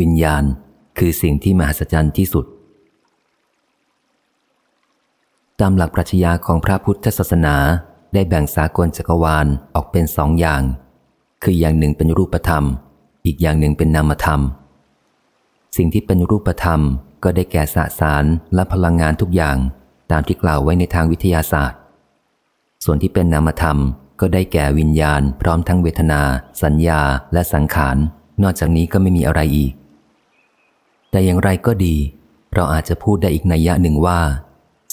วิญญาณคือสิ่งที่มหัศจรรย์ที่สุด ตามหลักปรัชญาของพระพุทธศาสนาได้แบ่งสากลจักรวาลออกเป็นสองอย่าง คืออย่างหนึ่งเป็นรูปธรรม อีกอย่างหนึ่งเป็นนามธรรม สิ่งที่เป็นรูปธรรมก็ได้แก่สสารและพลังงานทุกอย่างตามที่กล่าวไว้ในทางวิทยาศาสตร์ ส่วนที่เป็นนามธรรมก็ได้แก่วิญญาณ พร้อมทั้งเวทนา สัญญาและสังขาร นอกจากนี้ก็ไม่มีอะไรอีก แต่อย่างไรก็ดี เราอาจจะพูดได้อีกนัยยะหนึ่งว่า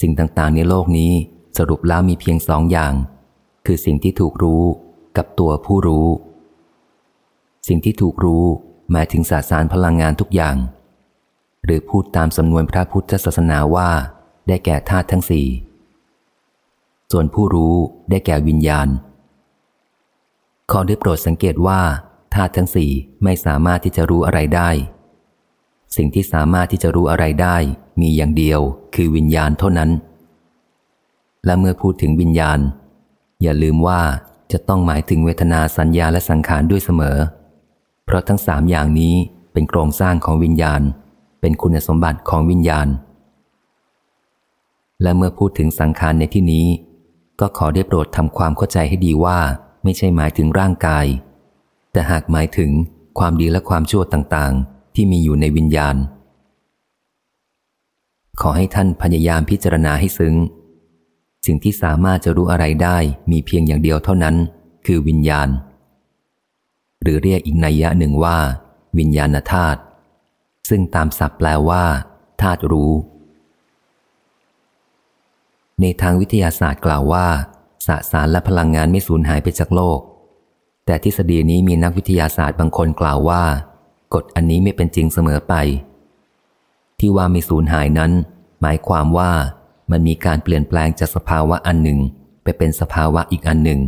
สิ่งต่างๆในโลกนี้สรุปแล้วมีเพียงสองอย่าง คือสิ่งที่ถูกรู้กับตัวผู้รู้ สิ่งที่ถูกรู้หมายถึงสาสารพลังงานทุกอย่าง หรือพูดตามสำนวนพระพุทธศาสนาว่า ได้แก่ธาตุทั้งสี่ส่วนผู้รู้ได้แก่วิญญาณ ขอได้โปรดสังเกตว่าธาตุทั้งสี่ไม่สามารถที่จะรู้อะไรได้ สิ่งที่สามารถที่จะรู้อะไรได้ มีอย่างเดียวคือวิญญาณเท่านั้น และเมื่อพูดถึงวิญญาณ อย่าลืมว่าจะต้องหมายถึงเวทนาสัญญาและสังขารด้วยเสมอ เพราะทั้งสามอย่างนี้เป็นโครงสร้างของวิญญาณ เป็นคุณสมบัติของวิญญาณ และเมื่อพูดถึงสังขารในที่นี้ ก็ขอได้โปรดทำความเข้าใจให้ดีว่า ไม่ใช่หมายถึงร่างกาย แต่หากหมายถึงความดีและความชั่วต่างๆ ที่มีอยู่ในวิญญาณ ขอให้ท่านพยายามพิจารณาให้ซึ้ง สิ่งที่สามารถจะรู้อะไรได้มีเพียงอย่างเดียวเท่านั้น คือวิญญาณ หรือเรียกอีกนัยยะหนึ่งว่า วิญญาณธาตุซึ่งตามศัพท์แปลว่าธาตุรู้ ในทางวิทยาศาสตร์กล่าวว่าสสารและพลังงานไม่สูญหายไปจากโลก แต่ทฤษฎีนี้มีนักวิทยาศาสตร์บางคนกล่าวว่า กฎอันนี้ไม่เป็นจริงเสมอไป ที่ว่าไม่สูญหายนั้น หมายความว่ามันมีการเปลี่ยนแปลงจากสภาวะอันหนึ่งไปเป็นสภาวะอีกอันหนึ่ง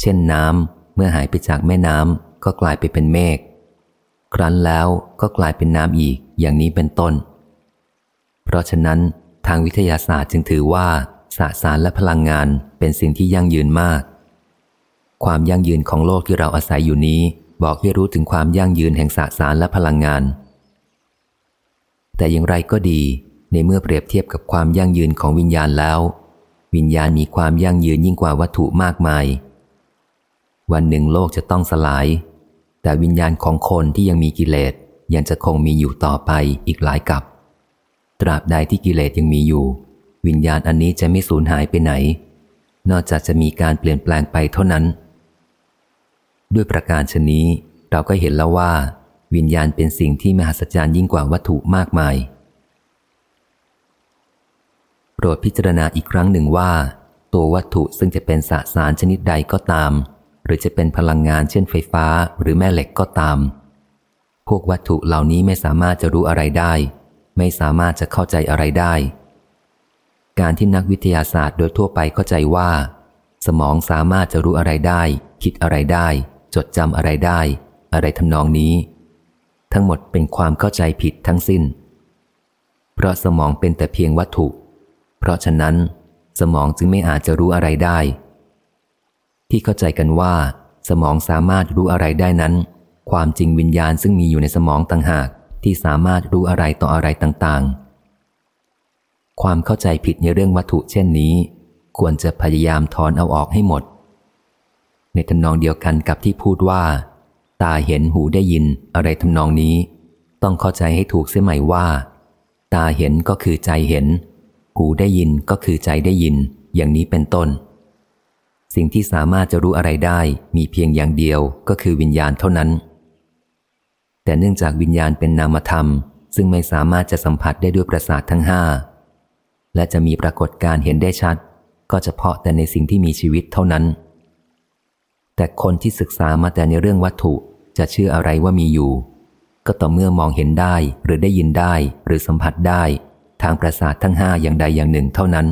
เช่นน้ำเมื่อหายไปจากแม่น้ำก็กลายไปเป็นเมฆครั้นแล้วก็กลายเป็นน้ำอีกอย่างนี้เป็นต้น เพราะฉะนั้นทางวิทยาศาสตร์จึงถือว่าสสารและพลังงานเป็นสิ่งที่ยั่งยืนมาก ความยั่งยืนของโลกที่เราอาศัยอยู่นี้ บอกให้รู้ถึงความยั่งยืนแห่งสสารและพลังงาน แต่อย่างไรก็ดี ในเมื่อเปรียบเทียบกับความยั่งยืนของวิญญาณแล้ว วิญญาณมีความยั่งยืนยิ่งกว่าวัตถุมากมาย วันหนึ่งโลกจะต้องสลาย แต่วิญญาณของคนที่ยังมีกิเลสยังจะคงมีอยู่ต่อไปอีกหลายกับ ตราบใดที่กิเลสยังมีอยู่ วิญญาณอันนี้จะไม่สูญหายไปไหน นอกจากจะมีการเปลี่ยนแปลงไปเท่านั้น ด้วยประการชนี้ เราก็เห็นแล้วว่า วิญญาณเป็นสิ่งที่มหัศจรรย์ยิ่งกว่าวัตถุมากมาย โปรดพิจารณาอีกครั้งหนึ่งว่า ตัววัตถุซึ่งจะเป็นสสารชนิดใดก็ตาม หรือจะเป็นพลังงานเช่นไฟฟ้าหรือแม่เหล็กก็ตาม พวกวัตถุเหล่านี้ไม่สามารถจะรู้อะไรได้ ไม่สามารถจะเข้าใจอะไรได้ การที่นักวิทยาศาสตร์โดยทั่วไปเข้าใจว่า สมองสามารถจะรู้อะไรได้ คิดอะไรได้ จดจำอะไรได้ อะไรทำนองนี้ ทั้งหมดเป็นความเข้าใจผิดทั้งสิ้น เพราะสมองเป็นแต่เพียงวัตถุ เพราะฉะนั้นสมองจึงไม่อาจจะรู้อะไรได้ ที่เข้าใจกันว่า สมองสามารถรู้อะไรได้นั้น ความจริงวิญญาณซึ่งมีอยู่ในสมองต่างหากที่สามารถรู้อะไรต่ออะไรต่างๆ ความเข้าใจผิดในเรื่องวัตถุเช่นนี้ ควรจะพยายามถอนเอาออกให้หมด ในทำนองเดียวกันกับที่พูดว่า ตาเห็นหูได้ยินอะไรทำนองนี้ ต้องเข้าใจให้ถูกเสียใหม่ว่า ตาเห็นก็คือใจเห็น หูได้ยินก็คือใจได้ยิน อย่างนี้เป็นต้น สิ่งที่สามารถจะรู้อะไรได้มีเพียงอย่างเดียวก็คือวิญญาณเท่านั้น แต่เนื่องจากวิญญาณเป็นนามธรรม ซึ่งไม่สามารถจะสัมผัสได้ด้วยประสาททั้งห้าและจะมีปรากฏการเห็นได้ชัด ก็เฉพาะแต่ในสิ่งที่มีชีวิตเท่านั้น แต่คนที่ศึกษามาแต่ในเรื่องวัตถุจะเชื่ออะไรว่ามีอยู่ ก็ต่อเมื่อมองเห็นได้หรือได้ยินได้หรือสัมผัสได้ ทางประสาททั้งห้าอย่างใดอย่างหนึ่งเท่านั้น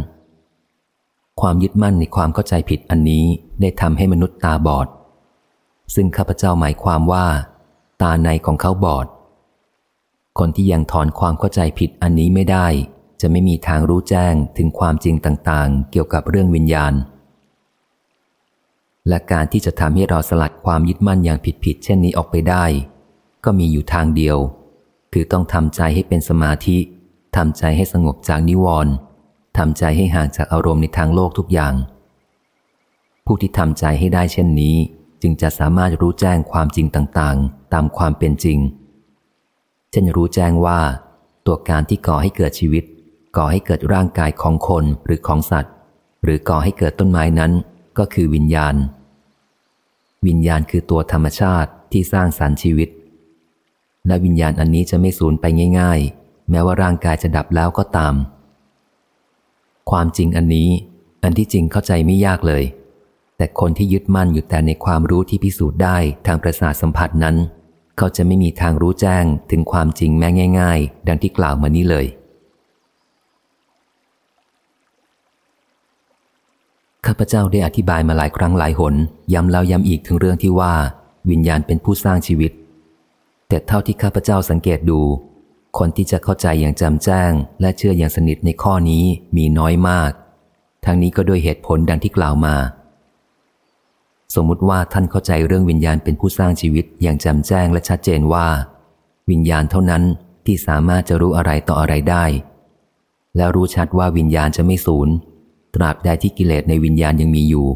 ความยึดมั่นในความเข้าใจผิดอันนี้ได้ทำให้มนุษย์ตาบอด ซึ่งข้าพเจ้าหมายความว่า ตาในของเขาบอด คนที่ยังถอนความเข้าใจผิดอันนี้ไม่ได้ จะไม่มีทางรู้แจ้งถึงความจริงต่างๆ เกี่ยวกับเรื่องวิญญาณ และการที่จะทำให้เราสลัดความยึดมั่นอย่างผิดๆเช่นนี้ออกไปได้ ก็มีอยู่ทางเดียว คือต้องทำใจให้เป็นสมาธิทำใจให้สงบจากนิวรณ์ทำใจให้ห่างจากอารมณ์ในทางโลกทุกอย่าง ผู้ที่ทำใจให้ได้เช่นนี้ จึงจะสามารถรู้แจ้งความจริงต่างๆ ตามความเป็นจริง เช่นรู้แจ้งว่า ตัวการที่ก่อให้เกิดชีวิต ก่อให้เกิดร่างกายของคนหรือของสัตว์ หรือก่อให้เกิดต้นไม้นั้น ก็คือวิญญาณ วิญญาณคือตัวธรรมชาติที่สร้างสรรค์ชีวิต และวิญญาณอันนี้จะไม่สูญไปง่าย ๆ แม้ว่าร่างกายจะดับแล้วก็ตาม ความจริงอันนี้ อันที่จริงเข้าใจไม่ยากเลย แต่คนที่ยึดมั่นอยู่แต่ในความรู้ที่พิสูจน์ได้ทางประสาทสัมผัสนั้น เขาจะไม่มีทางรู้แจ้งถึงความจริงแม้ง่าย ๆ ดังที่กล่าวมานี้เลย ข้าพเจ้าได้อธิบายมาหลายครั้งหลายหน ย้ำแล้วย้ำอีกถึงเรื่องที่ว่า วิญญาณเป็นผู้สร้างชีวิต แต่เท่าที่ข้าพเจ้าสังเกตดู คนที่จะเข้าใจอย่างจำแจ้ง และเชื่ออย่างสนิทในข้อนี้มีน้อยมาก ทั้งนี้ก็ด้วยเหตุผลดังที่กล่าวมา สมมุติว่าท่านเข้าใจเรื่องวิญญาณเป็นผู้สร้างชีวิตอย่างจำแจ้งและชัดเจนว่า วิญญาณเท่านั้นที่สามารถจะรู้อะไรต่ออะไรได้ แล้วรู้ชัดว่าวิญญาณจะไม่สูญ ตราบใดที่กิเลสในวิญญาณยังมีอยู่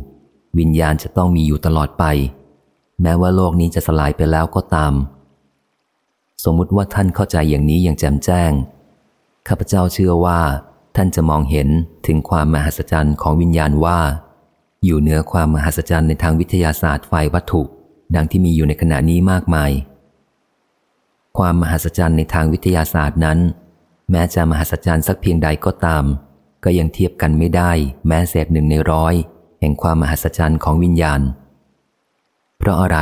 วิญญาณจะต้องมีอยู่ตลอดไป แม้ว่าโลกนี้จะสลายไปแล้วก็ตาม สมมุติว่าท่านเข้าใจอย่างนี้อย่างแจ่มแจ้งข้าพเจ้าเชื่อว่าท่านจะมองเห็นถึงความมหัศจรรย์ของวิญญาณว่า อยู่เหนือความมหัศจรรย์ในทางวิทยาศาสตร์ฝ่ายวัตถุ ดังที่มีอยู่ในขณะนี้มากมาย ความมหัศจรรย์ในทางวิทยาศาสตร์นั้น แม้จะมหัศจรรย์สักเพียงใดก็ตาม ก็ยังเทียบกันไม่ได้แม้เศษหนึ่งในร้อย แห่งความมหัศจรรย์ของวิญญาณ เพราะอะไร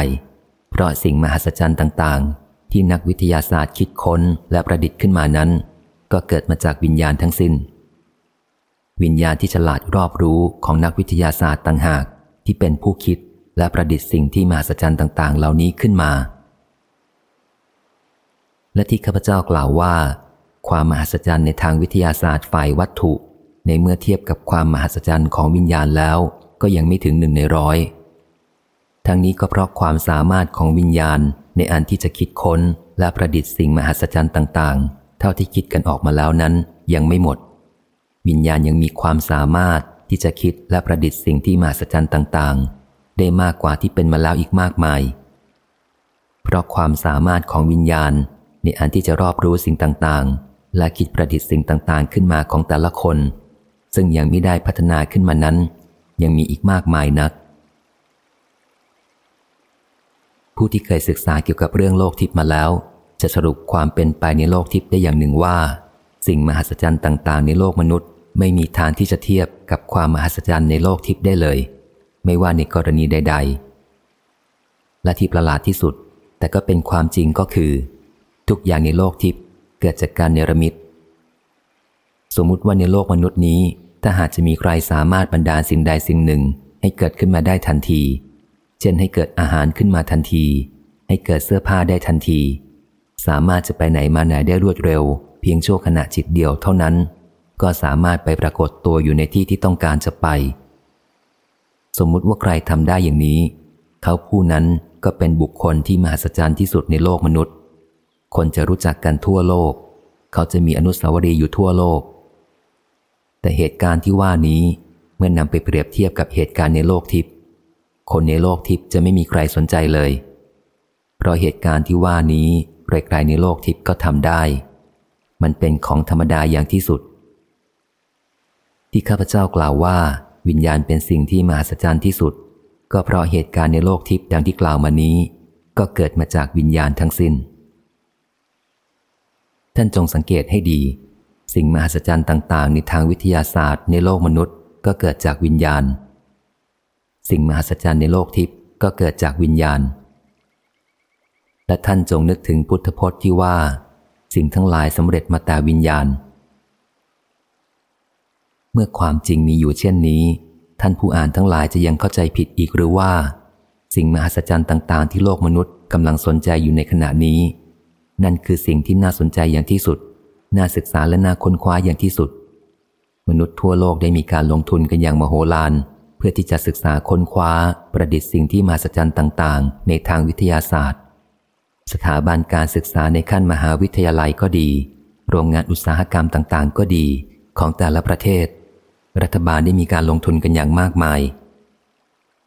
เพราะสิ่งมหัศจรรย์ต่าง ๆ ที่นักวิทยาศาสตร์คิดค้นและประดิษฐ์ขึ้นมานั้น ก็เกิดมาจากวิญญาณทั้งสิน้น วิญญาณที่ฉลาดรอบรู้ของนักวิทยาศาสตร์ต่างหาก ที่เป็นผู้คิดและประดิษฐ์สิ่งที่มหัศจรรย์ต่าง ๆ เหล่านี้ขึ้นมา และที่ข้าพเจ้ากล่าวว่า ความมหัศจรรย์ในทางวิทยาศาสตร์ฝ่ายวัตถุ ในเมื่อเทียบกับความมหัศจรรย์ของวิญญาณแล้ว ก็ยังไม่ถึงหนึ่งในร้อยทั้งนี้ก็เพราะความสามารถของวิญญาณในอันที่จะคิดค้นและประดิษฐ์สิ่งมหัศจรรย์ต่างๆ เท่าที่คิดกันออกมาแล้วนั้นยังไม่หมด วิญญาณยังมีความสามารถที่จะคิดและประดิษฐ์สิ่งที่มหัศจรรย์ต่างๆ ได้มากกว่าที่เป็นมาแล้วอีกมากมาย เพราะความสามารถของวิญญาณในอันที่จะรอบรู้สิ่งต่างๆ และคิดประดิษฐ์สิ่งต่างๆ ขึ้นมาของแต่ละคน ซึ่งยังไม่ได้พัฒนาขึ้นมานั้น ยังมีอีกมากมายนัก ผู้ที่เคยศึกษาเกี่ยวกับเรื่องโลกทิพย์มาแล้ว จะสรุปความเป็นไปในโลกทิพย์ได้อย่างหนึ่งว่า สิ่งมหัศจรรย์ต่าง ๆ ในโลกมนุษย์ ไม่มีทางที่จะเทียบกับความมหัศจรรย์ในโลกทิพย์ได้เลย ไม่ว่าในกรณีใด ๆ และที่ประหลาดที่สุด แต่ก็เป็นความจริงก็คือ ทุกอย่างในโลกทิพย์เกิดจากการเนรมิตสมมุติว่าในโลกมนุษย์นี้ ถ้าหากจะมีใครสามารถบรรดาสิ่งใดสิ่งหนึ่งให้เกิดขึ้นมาได้ทันที เช่นให้เกิดอาหารขึ้นมาทันที ให้เกิดเสื้อผ้าได้ทันที สามารถจะไปไหนมาไหนได้รวดเร็ว เพียงชั่วขณะจิตเดียวเท่านั้น ก็สามารถไปปรากฏตัวอยู่ในที่ที่ต้องการจะไป สมมุติว่าใครทำได้อย่างนี้ เขาผู้นั้นก็เป็นบุคคลที่มหัศจรรย์ที่สุดในโลกมนุษย์ คนจะรู้จักกันทั่วโลก เขาจะมีอนุสาวรีย์อยู่ทั่วโลก แต่เหตุการณ์ที่ว่านี้เมื่อนนำไปเปรียบเทียบกับเหตุการณ์ในโลกทิพย์คนในโลกทิพย์จะไม่มีใครสนใจเลย เพราะเหตุการณ์ที่ว่านี้ใครๆในโลกทิพย์ก็ทำได้ มันเป็นของธรรมดาอย่างที่สุด ที่ข้าพเจ้ากล่าวว่า วิญญาณเป็นสิ่งที่มหัศจรรย์ที่สุด ก็เพราะเหตุการณ์ในโลกทิพย์ดังที่กล่าวมานี้ ก็เกิดมาจากวิญญาณทั้งสิน้น ท่านจงสังเกตให้ดี สิ่งมหัศจรรย์ต่างๆ ในทางวิทยาศาสตร์ในโลกมนุษย์ ก็เกิดจากวิญญาณ สิ่งมหัศจรรย์ในโลกทิพย์ก็เกิดจากวิญญาณ และท่านจงนึกถึงพุทธพจน์ที่ว่า สิ่งทั้งหลายสำเร็จมาแต่วิญญาณ เมื่อความจริงมีอยู่เช่นนี้ ท่านผู้อ่านทั้งหลายจะยังเข้าใจผิดอีกหรือว่า สิ่งมหัศจรรย์ต่างๆ ที่โลกมนุษย์กำลังสนใจอยู่ในขณะนี้ นั่นคือสิ่งที่น่าสนใจอย่างที่สุด น่าศึกษาและน่าค้นคว้าอย่างที่สุด มนุษย์ทั่วโลกได้มีการลงทุนกันอย่างมโหฬารเพื่อที่จะศึกษาค้นคว้า ประดิษฐ์สิ่งที่มาสัจจันต่าง ๆ ในทางวิทยาศาสตร์ สถาบันการศึกษาในขั้นมหาวิทยาลัยก็ดี โรงงานอุตสาหกรรมต่างๆ ก็ดีของแต่ละประเทศ รัฐบาลได้มีการลงทุนกันอย่างมากมาย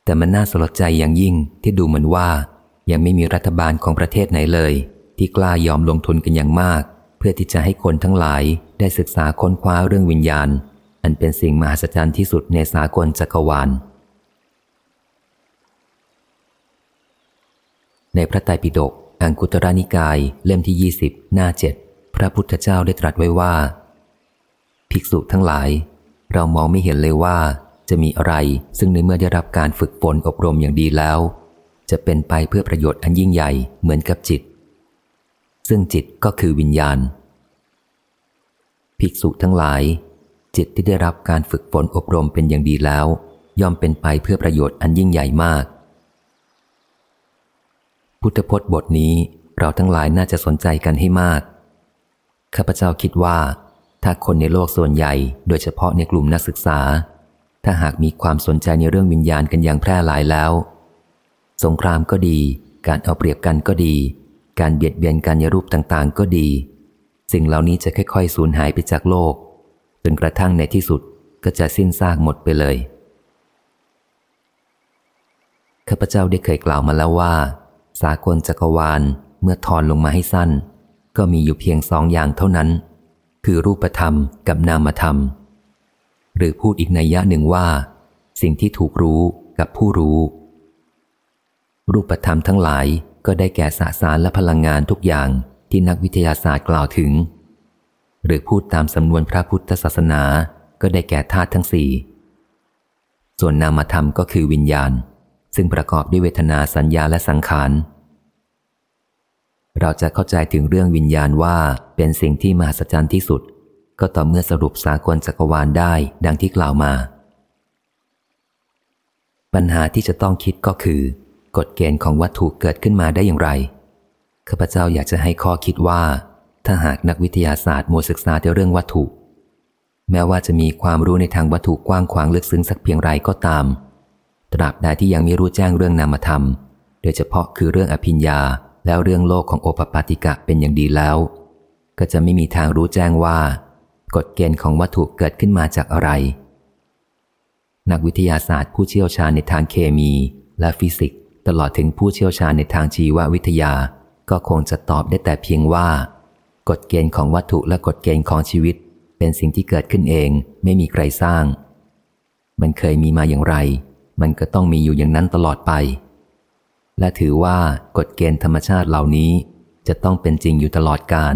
แต่มันน่าสลดใจอย่างยิ่งที่ดูเหมือนว่า ยังไม่มีรัฐบาลของประเทศไหนเลย ที่กล้ายอมลงทุนกันอย่างมาก เพื่อที่จะให้คนทั้งหลายได้ศึกษาค้นคว้าเรื่องวิญญาณ อันเป็นสิ่งมหัศจรรย์ที่สุดในสากลจักรวาล ในพระไตรปิฎกอังคุตระนิกายเล่มที่ 20 หน้าเจ็ดพระพุทธเจ้าได้ตรัสไว้ว่า ภิกษุทั้งหลาย เรามองไม่เห็นเลยว่าจะมีอะไรซึ่งในเมื่อได้รับการฝึกฝนอบรมอย่างดีแล้ว จะเป็นไปเพื่อประโยชน์อันยิ่งใหญ่เหมือนกับจิต ซึ่งจิตก็คือวิญญาณ ภิกษุทั้งหลาย จิตที่ได้รับการฝึกฝนอบรมเป็นอย่างดีแล้ว ย่อมเป็นไปเพื่อประโยชน์อันยิ่งใหญ่มาก พุทธพจน์บทนี้เราทั้งหลายน่าจะสนใจกันให้มาก ข้าพเจ้าคิดว่า ถ้าคนในโลกส่วนใหญ่ โดยเฉพาะในกลุ่มนักศึกษา ถ้าหากมีความสนใจในเรื่องวิญญาณกันอย่างแพร่หลายแล้ว สงครามก็ดี การเอาเปรียบกันก็ดี การเบียดเบียนกันในรูปต่างๆ ก็ดี สิ่งเหล่านี้จะค่อยๆสูญหายไปจากโลก จนกระทั่งในที่สุดก็จะสิ้นซากหมดไปเลย ข้าพเจ้าได้เคยกล่าวมาแล้วว่า สากลจักรวาลเมื่อทอนลงมาให้สั้น ก็มีอยู่เพียงสองอย่างเท่านั้น คือรูปธรรมกับนามธรรม หรือพูดอีกในยะหนึ่งว่า สิ่งที่ถูกรู้กับผู้รู้ รูปธรรมทั้งหลาย ก็ได้แก่สสารและพลังงานทุกอย่างที่นักวิทยาศาสตร์กล่าวถึง หรือพูดตามสำนวนพระพุทธศาสนาก็ได้แก่ธาตุทั้งสี่ ส่วนนามธรรมก็คือวิญญาณ ซึ่งประกอบด้วยเวทนาสัญญาและสังขาร เราจะเข้าใจถึงเรื่องวิญญาณว่าเป็นสิ่งที่มหัศจรรย์ที่สุด ก็ต่อเมื่อสรุปสากลจักรวาลได้ดังที่กล่าวมา ปัญหาที่จะต้องคิดก็คือ กฎเกณฑ์ของวัตถุเกิดขึ้นมาได้อย่างไร ข้าพเจ้าอยากจะให้ข้อคิดว่า ถ้าหากนักวิทยาศาสตร์มัวศึกษาแต่เรื่องวัตถุ แม้ว่าจะมีความรู้ในทางวัตถุกว้างขวางลึกซึ้งสักเพียงไรก็ตาม ตราบใดที่ยังไม่รู้แจ้งเรื่องนามธรรม โดยเฉพาะคือเรื่องอภิญญา แล้วเรื่องโลกของโอปปาติกะเป็นอย่างดีแล้ว ก็จะไม่มีทางรู้แจ้งว่า กฎเกณฑ์ของวัตถุเกิดขึ้นมาจากอะไร นักวิทยาศาสตร์ผู้เชี่ยวชาญในทางเคมีและฟิสิกส์ ตลอดถึงผู้เชี่ยวชาญในทางชีววิทยา ก็คงจะตอบได้แต่เพียงว่า กฎเกณฑ์ของวัตถุและกฎเกณฑ์ของชีวิต เป็นสิ่งที่เกิดขึ้นเองไม่มีใครสร้าง มันเคยมีมาอย่างไร มันก็ต้องมีอยู่อย่างนั้นตลอดไป และถือว่ากฎเกณฑ์ธรรมชาติเหล่านี้ จะต้องเป็นจริงอยู่ตลอดการ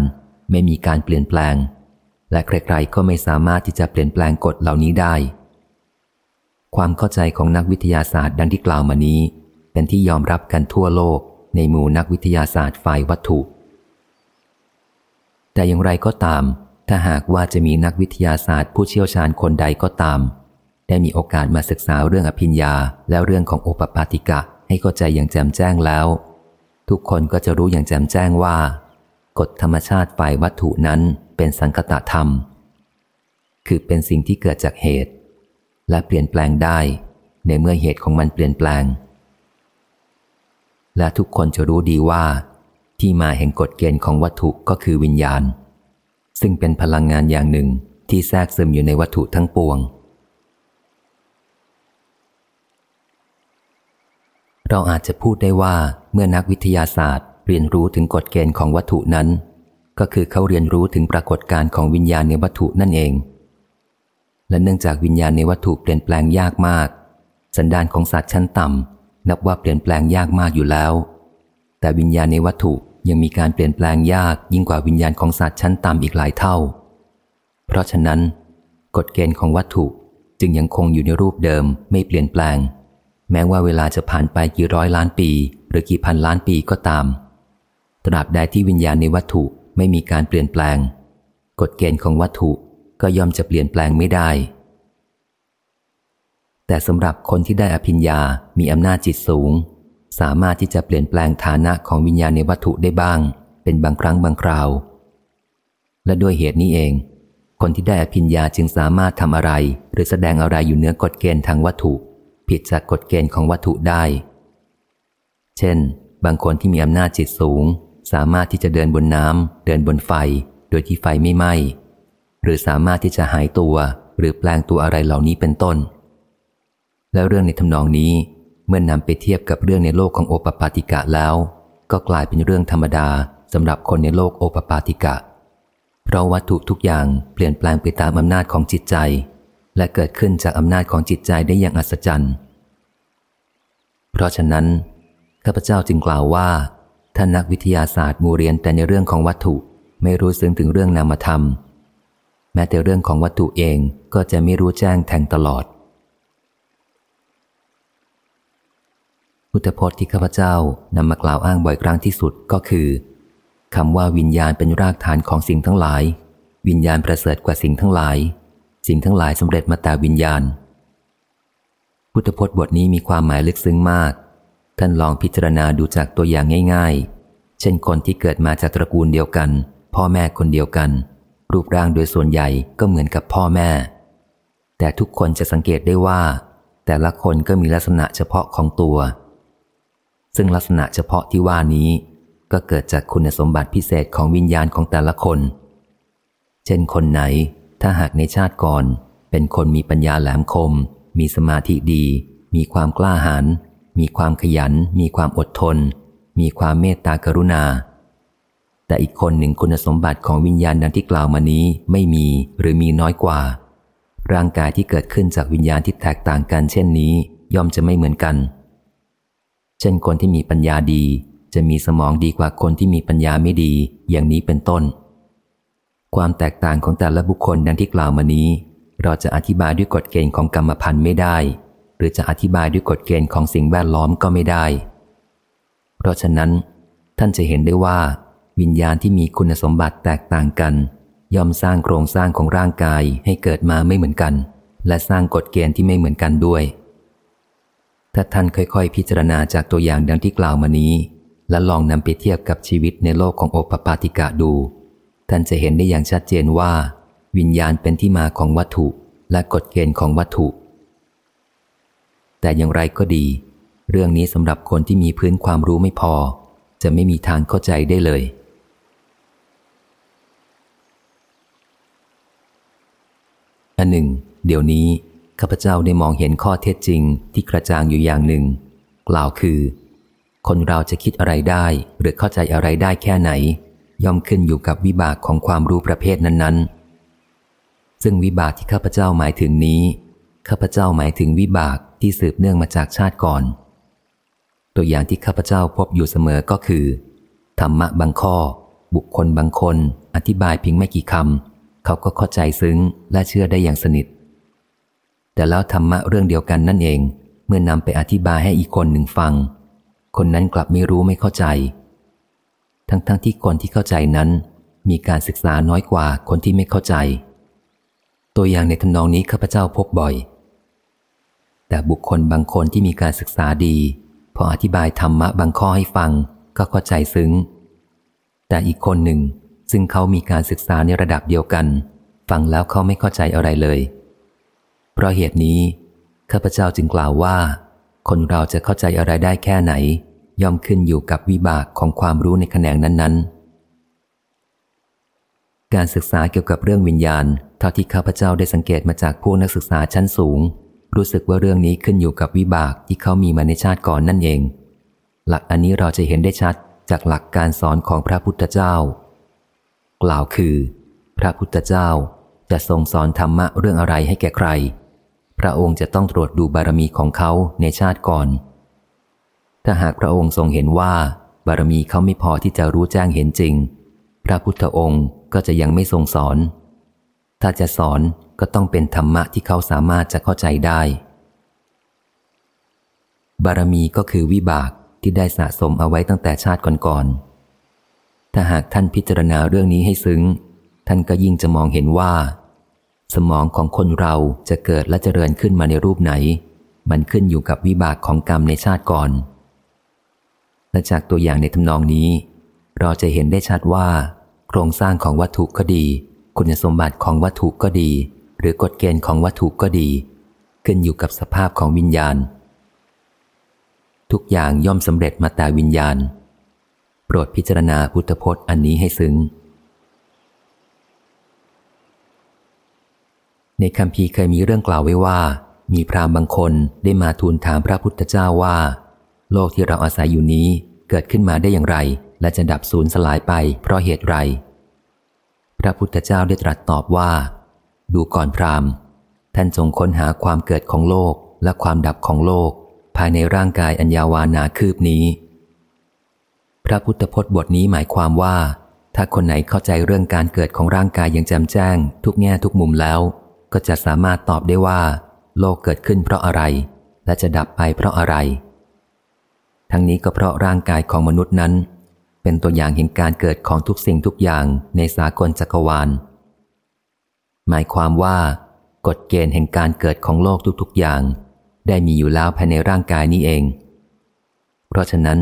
ไม่มีการเปลี่ยนแปลง และใครๆก็ไม่สามารถที่จะเปลี่ยนแปลงกฎเหล่านี้ได้ความเข้าใจของนักวิทยาศาสตร์ดังที่กล่าวมานี้ เป็นที่ยอมรับกันทั่วโลกในหมู่นักวิทยาศาสตร์ฝ่ายวัตถุ แต่อย่างไรก็ตาม ถ้าหากว่าจะมีนักวิทยาศาสตร์ผู้เชี่ยวชาญคนใดก็ตาม ได้มีโอกาสมาศึกษาเรื่องอภิญญา และเรื่องของโอปปาติกะให้เข้าใจอย่างแจ่มแจ้งแล้ว ทุกคนก็จะรู้อย่างแจ่มแจ้งว่า กฎธรรมชาติฝ่ายวัตถุนั้นเป็นสังคตธรรม คือเป็นสิ่งที่เกิดจากเหตุ และเปลี่ยนแปลงได้ ในเมื่อเหตุของมันเปลี่ยนแปลง และทุกคนจะรู้ดีว่า ที่มาแห่งกฎเกณฑ์ของวัตถุก็คือวิญญาณ ซึ่งเป็นพลังงานอย่างหนึ่งที่แทรกซึมอยู่ในวัตถุทั้งปวง เราอาจจะพูดได้ว่าเมื่อนักวิทยาศาสตร์ เรียนรู้ถึงกฎเกณฑ์ของวัตถุนั้น ก็คือเขาเรียนรู้ถึงปรากฏการณ์ของวิญญาณในวัตถุนั่นเอง และเนื่องจากวิญญาณในวัตถุเปลี่ยนแปลงยากมาก สันดานของสัตว์ชั้นต่ำ นับว่าเปลี่ยนแปลงยากมากอยู่แล้ว แต่วิญญาณในวัตถุยังมีการเปลี่ยนแปลงยากยิ่งกว่าวิญญาณของสัตว์ชั้นต่ำอีกหลายเท่า เพราะฉะนั้น กฎเกณฑ์ของวัตถุจึงยังคงอยู่ในรูปเดิมไม่เปลี่ยนแปลง แม้ว่าเวลาจะผ่านไปกี่ร้อยล้านปี หรือกี่พันล้านปีก็ตาม ตราบใดที่วิญญาณในวัตถุไม่มีการเปลี่ยนแปลง กฎเกณฑ์ของวัตถุก็ย่อมจะเปลี่ยนแปลงไม่ได้ แต่สำหรับคนที่ได้อภิญญา มีอำนาจจิตสูง สามารถที่จะเปลี่ยนแปลงฐานะของวิญญาณในวัตถุได้บ้าง เป็นบางครั้งบางคราว และด้วยเหตุนี้เอง คนที่ได้อภิญญาจึงสามารถทำอะไร หรือแสดงอะไรอยู่เหนือกฎเกณฑ์ทางวัตถุ ผิดจากกฎเกณฑ์ของวัตถุได้ เช่น บางคนที่มีอำนาจจิตสูง สามารถที่จะเดินบนน้ำเดินบนไฟ โดยที่ไฟไม่ไหม้หรือสามารถที่จะหายตัวหรือแปลงตัวอะไรเหล่านี้เป็นต้น แล้วเรื่องในทำนองนี้เมื่อนนำไปเทียบกับเรื่องในโลกของโอปปาติกะแล้ว ก็กลายเป็นเรื่องธรรมดาสำหรับคนในโลกโอปปาติกะ เพราะวัตถุทุกอย่างเปลี่ยนแปลงไปตามอำนาจของจิตใจ และเกิดขึ้นจากอำนาจของจิตใจได้อย่างอัศจรรย์ เพราะฉะนั้นข้าพเจ้าจึงกล่าวว่าท่านนักวิทยาศาสตร์มูเรียนแต่ในเรื่องของวัตถุไม่รู้ซึ้งถึงเรื่องนามธรรม แม้แต่เรื่องของวัตถุเองก็จะไม่รู้แจ้งแทงตลอด พุทธพจน์ที่ข้าพเจ้านำมากล่าวอ้างบ่อยครั้งที่สุดก็คือคำว่าวิญญาณเป็นรากฐานของสิ่งทั้งหลาย วิญญาณประเสริฐกว่าสิ่งทั้งหลาย สิ่งทั้งหลายสำเร็จมาแต่วิญญาณ พุทธพจน์บทนี้มีความหมายลึกซึ้งมาก ท่านลองพิจารณาดูจากตัวอย่างง่าย ๆ เช่นคนที่เกิดมาจากตระกูลเดียวกัน พ่อแม่คนเดียวกัน รูปร่างโดยส่วนใหญ่ก็เหมือนกับพ่อแม่ แต่ทุกคนจะสังเกตได้ว่า แต่ละคนก็มีลักษณะเฉพาะของตัว ซึ่งลักษณะเฉพาะที่ว่านี้ ก็เกิดจากคุณสมบัติพิเศษของวิญญาณของแต่ละคน เช่นคนไหน ถ้าหากในชาติก่อน เป็นคนมีปัญญาแหลมคม มีสมาธิดี มีความกล้าหาญมีความขยัน มีความอดทน มีความเมตตากรุณา แต่อีกคนหนึ่งคุณสมบัติของวิญญาณดังที่กล่าวมานี้ไม่มีหรือมีน้อยกว่า ร่างกายที่เกิดขึ้นจากวิญญาณที่แตกต่างกันเช่นนี้ ย่อมจะไม่เหมือนกัน เช่นคนที่มีปัญญาดี จะมีสมองดีกว่าคนที่มีปัญญาไม่ดี อย่างนี้เป็นต้น ความแตกต่างของแต่ละบุคคลดังที่กล่าวมานี้ เราจะอธิบายด้วยกฎเกณฑ์ของกรรมพันธุ์ไม่ได้ หรือจะอธิบายด้วยกฎเกณฑ์ของสิ่งแวดล้อมก็ไม่ได้ เพราะฉะนั้น ท่านจะเห็นได้ว่า วิญญาณที่มีคุณสมบัติแตกต่างกัน ย่อมสร้างโครงสร้างของร่างกายให้เกิดมาไม่เหมือนกัน และสร้างกฎเกณฑ์ที่ไม่เหมือนกันด้วย ถ้าท่านค่อยๆ พิจารณาจากตัวอย่างดังที่กล่าวมานี้ และลองนำไปเทียบกับชีวิตในโลกของโอปปาติกะดู ท่านจะเห็นได้อย่างชัดเจนว่า วิญญาณเป็นที่มาของวัตถุและกฎเกณฑ์ของวัตถุ แต่อย่างไรก็ดี เรื่องนี้สำหรับคนที่มีพื้นความรู้ไม่พอ จะไม่มีทางเข้าใจได้เลยอันหนึ่ง เดี๋ยวนี้ ข้าพเจ้าได้มองเห็นข้อเท็จจริงที่กระจ่างอยู่อย่างหนึ่ง กล่าวคือ คนเราจะคิดอะไรได้ หรือเข้าใจอะไรได้แค่ไหน ย่อมขึ้นอยู่กับวิบากของความรู้ประเภทนั้น ๆ ซึ่งวิบากที่ข้าพเจ้าหมายถึงนี้ข้าพเจ้าหมายถึงวิบากที่สืบเนื่องมาจากชาติก่อน ตัวอย่างที่ข้าพเจ้าพบอยู่เสมอก็คือ ธรรมะบางข้อ บุคคลบางคน อธิบายเพียงไม่กี่คำเขาก็เข้าใจซึ้งและเชื่อได้อย่างสนิท แต่แล้วธรรมะเรื่องเดียวกันนั่นเอง เมื่อนำไปอธิบายให้อีกคนหนึ่งฟัง คนนั้นกลับไม่รู้ไม่เข้าใจ ทั้งๆทที่คนที่เข้าใจนั้น มีการศึกษาน้อยกว่าคนที่ไม่เข้าใจ ตัวอย่างในทำนองนี้ข้าพเจ้าพบบ่อย แต่บุคคลบางคนที่มีการศึกษาดี พออธิบายธรรมะบางข้อให้ฟังก็เข้าใจซึ้ง แต่อีกคนหนึ่งซึ่งเขามีการศึกษาในระดับเดียวกัน ฟังแล้วเขาไม่เข้าใจอะไรเลย เพราะเหตุนี้ ข้าพเจ้าจึงกล่าวว่า คนเราจะเข้าใจอะไรได้แค่ไหน ย่อมขึ้นอยู่กับวิบากของความรู้ในแขนงนั้น ๆ การศึกษาเกี่ยวกับเรื่องวิญญาณ เท่าที่ข้าพเจ้าได้สังเกตมาจากผู้นักศึกษาชั้นสูง รู้สึกว่าเรื่องนี้ขึ้นอยู่กับวิบากที่เขามีมาในชาติก่อนนั่นเอง หลักอันนี้เราจะเห็นได้ชัดจากหลักการสอนของพระพุทธเจ้า กล่าวคือ พระพุทธเจ้าจะทรงสอนธรรมะเรื่องอะไรให้แก่ใคร พระองค์จะต้องตรวจดูบารมีของเขาในชาติก่อน ถ้าหากพระองค์ทรงเห็นว่า บารมีเขาไม่พอที่จะรู้แจ้งเห็นจริง พระพุทธองค์ก็จะยังไม่ทรงสอน ถ้าจะสอนก็ต้องเป็นธรรมะที่เขาสามารถจะเข้าใจได้ บารมีก็คือวิบากที่ได้สะสมเอาไว้ตั้งแต่ชาติก่อนๆ ถ้าหากท่านพิจารณาเรื่องนี้ให้ซึ้ง ท่านก็ยิ่งจะมองเห็นว่า สมองของคนเราจะเกิดและเจริญขึ้นมาในรูปไหน มันขึ้นอยู่กับวิบากของกรรมในชาติก่อน และจากตัวอย่างในทำนองนี้ เราจะเห็นได้ชัดว่า โครงสร้างของวัตถุก็ดี คุณสมบัติของวัตถุก็ดี หรือกฎเกณฑ์ของวัตถุก็ดี ขึ้นอยู่กับสภาพของวิญญาณ ทุกอย่างย่อมสำเร็จมาแต่วิญญาณเพรดพิจารณาพุทธพจน์อันนี้ให้ซึ้ง ในคำพีเคยมีเรื่องกล่าวไว้ว่า มีพราหมณ์บางคนได้มาทูลถามพระพุทธเจ้าว่า โลกที่เราอาศัยอยู่นี้เกิดขึ้นมาได้อย่างไร และจะดับสูญสลายไปเพราะเหตุไร พระพุทธเจ้าได้ตรัสตอบว่า ดูก่อนพราหมณ์ ท่านจงค้นหาความเกิดของโลกและความดับของโลก ภายในร่างกายอัญญาวานาคืบนี้ พระพุทธพจน์บทนี้หมายความว่าถ้าคนไหนเข้าใจเรื่องการเกิดของร่างกายอย่างแจ่มแจ้ง ทุกแง่ทุกมุมแล้ว ก็จะสามารถตอบได้ว่า โลกเกิดขึ้นเพราะอะไร และจะดับไปเพราะอะไร ทั้งนี้ก็เพราะร่างกายของมนุษย์นั้น เป็นตัวอย่างเห็นการเกิดของทุกสิ่งทุกอย่างในสากลจักรวาล หมายความว่า กฎเกณฑ์แห่งการเกิดของโลกทุกๆอย่าง ได้มีอยู่แล้วภายในร่างกายนี้เอง เพราะฉะนั้น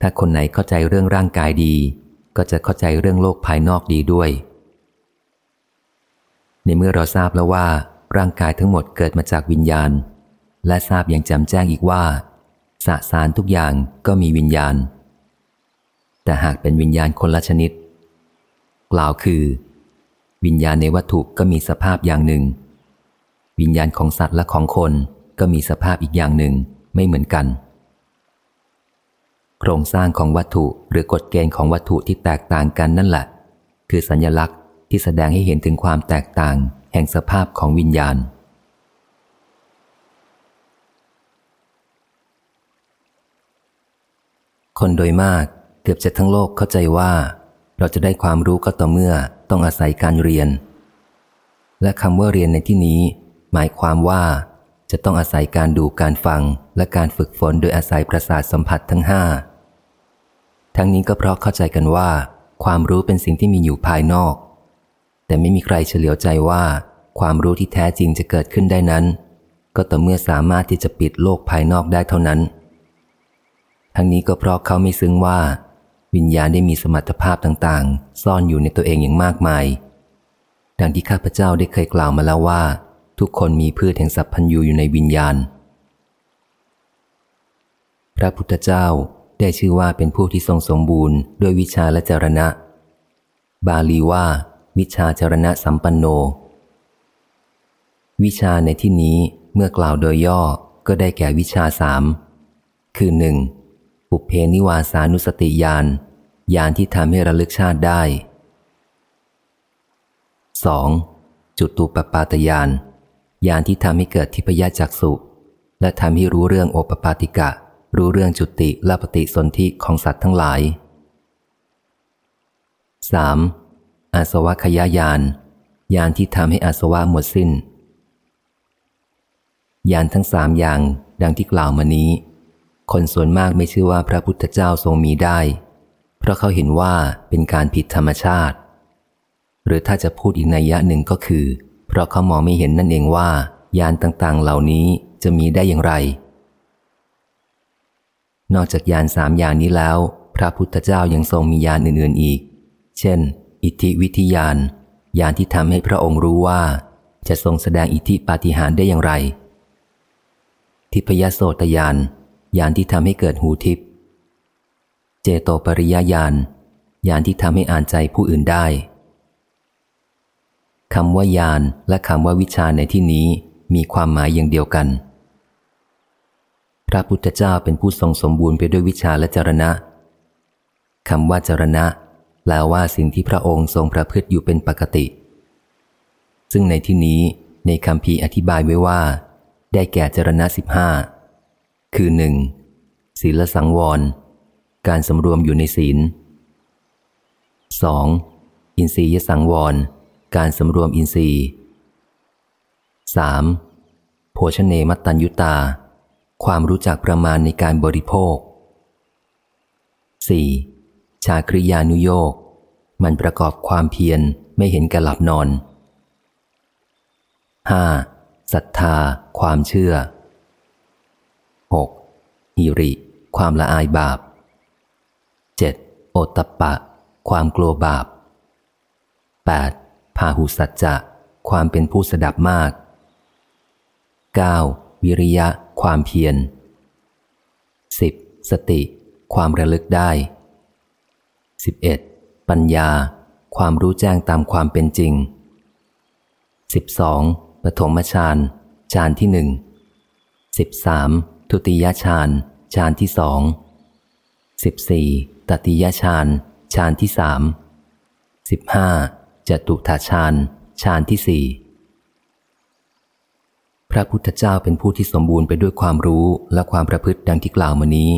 ถ้าคนไหนเข้าใจเรื่องร่างกายดี ก็จะเข้าใจเรื่องโลกภายนอกดีด้วย ในเมื่อเราทราบแล้วว่าร่างกายทั้งหมดเกิดมาจากวิญญาณ และทราบอย่างแจ่มแจ้งอีกว่า สสารทุกอย่างก็มีวิญญาณ แต่หากเป็นวิญญาณคนละชนิด กล่าวคือ วิญญาณในวัตถุก็มีสภาพอย่างหนึ่ง วิญญาณของสัตว์และของคนก็มีสภาพอีกอย่างหนึ่งไม่เหมือนกัน โครงสร้างของวัตถุหรือกฎเกณฑ์ของวัตถุที่แตกต่างกันนั่นแหละ คือสัญญลักษณ์ ที่แสดงให้เห็นถึงความแตกต่าง แห่งสภาพของวิญญาณ คนโดยมากเกือบจะทั้งโลกเข้าใจว่า เราจะได้ความรู้ก็ต่อเมื่อต้องอาศัยการเรียน และคำว่าเรียนในที่นี้ หมายความว่าจะต้องอาศัยการดูการฟังและการฝึกฝนโดยอาศัยประสาทสัมผัสทั้งห้าทั้งนี้ก็เพราะเข้าใจกันว่า ความรู้เป็นสิ่งที่มีอยู่ภายนอก แต่ไม่มีใครเฉลียวใจว่า ความรู้ที่แท้จริงจะเกิดขึ้นได้นั้น ก็ต่อเมื่อสามารถที่จะปิดโลกภายนอกได้เท่านั้น ทั้งนี้ก็เพราะเขาไม่ซึ้งว่า วิญญาณได้มีสมรรถภาพต่างๆ ซ่อนอยู่ในตัวเองอย่างมากมาย ดังที่ข้าพเจ้าได้เคยกล่าวมาแล้วว่า ทุกคนมีพืชแห่งสัพพัญญูอยู่ในวิญญาณ พระพุทธเจ้าได้ชื่อว่าเป็นผู้ที่ทรงสมบูรณ์ด้วยวิชาและจรณะ บาลีว่า วิชาจรณะสัมปันโน วิชาในที่นี้เมื่อกล่าวโดยย่อก็ได้แก่วิชาสามคือหนึ่งปุเพนิวาสานุสติญาณญาณที่ทำให้ระลึกชาติได้ 2. จุดตูปปาตญาณญาณที่ทำให้เกิดทิพยจักสุและทำให้รู้เรื่องโอปปาติกะ รู้เรื่องจุติและปฏิสนธิของสัตว์ทั้งหลาย 3. อาสวะขยายานญาณที่ทำให้อาสวะหมดสิน้นญาณทั้งสามอย่าง ดังที่กล่าวมานี้ คนส่วนมากไม่เชื่อว่าพระพุทธเจ้าทรงมีได้ เพราะเขาเห็นว่าเป็นการผิดธรรมชาติ หรือถ้าจะพูดอีกในยยะหนึ่งก็คือ เพราะเขามองไม่เห็นนั่นเองว่ายานต่างๆ เหล่านี้จะมีได้อย่างไร นอกจากยานสามอย่างนี้แล้ว พระพุทธเจ้ายังทรงมียานอื่นๆอีก เช่น อิทธิวิทยานยานที่ทำให้พระองค์รู้ว่า จะทรงแสดงอิทธิปาฏิหาริย์ได้อย่างไร ทิพยโสตยานยานที่ทำให้เกิดหูทิพเจโตปริยญาณยานที่ทำให้อ่านใจผู้อื่นได้คำว่ายานและคำว่าวิชาในที่นี้มีความหมายอย่างเดียวกัน พระพุทธเจ้าเป็นผู้ทรงสมบูรณ์ไปด้วยวิชาและจรณะคำว่าจรณะ แปลว่าสิ่งที่พระองค์ทรงประพฤติอยู่เป็นปกติ ซึ่งในที่นี้ในคำพีอธิบายไว้ว่า ได้แก่จรณะสิบห้าคือหนึ่งศีลสังวร การสำรวมอยู่ในศีล 2. อินทรียสังวร การสำรวมอินทรีย์ 3. โภชเนมัตตัญยุตา ความรู้จักประมาณในการบริโภค 4. ชาคริยานุโยกมันประกอบความเพียรไม่เห็นแก่หลับนอน 5. ศรัทธา ความเชื่อ 6. หิริ ความละอายบาป 7. โอตตะปะ ความกลัวบาป 8. พาหุสัจจะ ความเป็นผู้สดับมาก 9. วิริยะ ความเพียร 10. สติ ความระลึกได้ 11. ปัญญา ความรู้แจ้งตามความเป็นจริง 12. ปฐมฌานฌานที่หนึ่ง 13. ทุติยฌานฌานที่สอง 14. ตติยฌานฌานที่สาม 15. จตุถาฌานฌานที่สี่พระพุทธเจ้าเป็นผู้ที่สมบูรณ์ไปด้วยความรู้และความประพฤติดังที่กล่าวมานี้